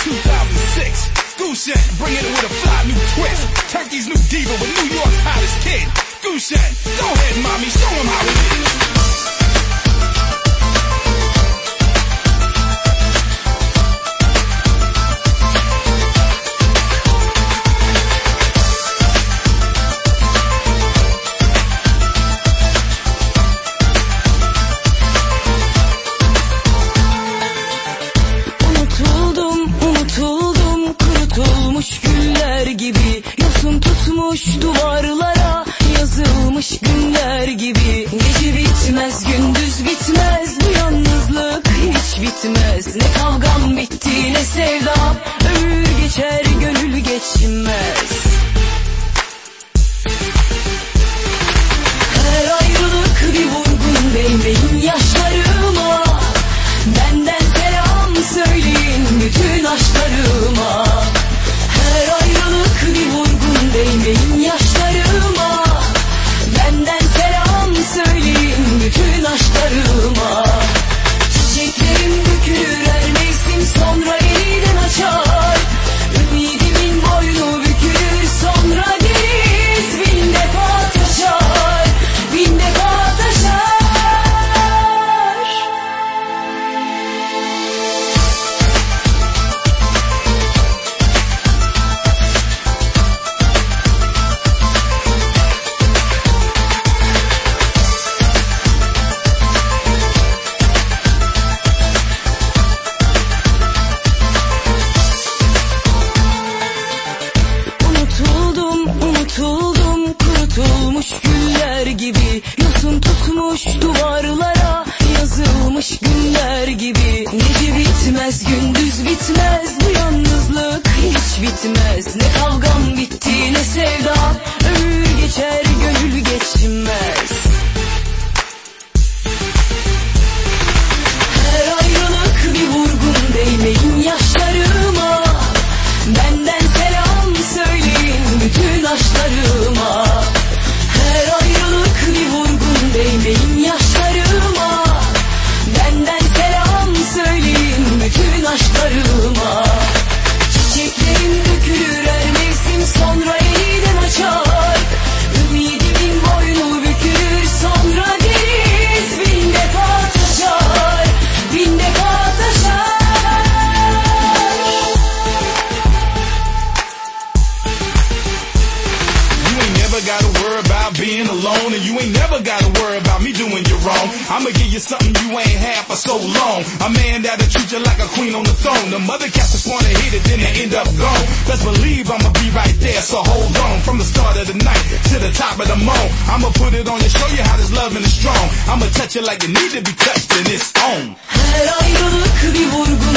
2006. Gusen, bringing it with a fly new twist. Turkey's new diva with New York's hottest kid. Gusen, go ahead, mommy, show him how it is. Kurutulmuş güller gibi Yosun tutmuş duvarlara. Yazılmış günler gibi Gece bitmez, gündüz bitmez. Bu yalnızlık hiç bitmez. Ne kavgam bitti, ne sevdam Ömür geçer, gönül geçmez. Her ayrılık bir vurgun değmeyin yaşlarıma duvarlara Yazılmış günler gibi. Gece bitmez, gündüz bitmez Bu yalnızlık hiç bitmez. Ne kavgam bitti, ne sevdam Ömür geçer, gönül geçmez alone, and you ain't never gotta worry about me doing you wrong. I'ma give you something you ain't had for so long. A man that'll treat you like a queen on the throne. The mother cats just wanna hit it, then they end up gone. Best believe I'ma be right there, so hold on. From the start of the night to the top of the moon. I'ma put it on you, show you how this loving is strong. I'ma touch you like you need to be touched, and it's on. Her ayrılık bir vurgun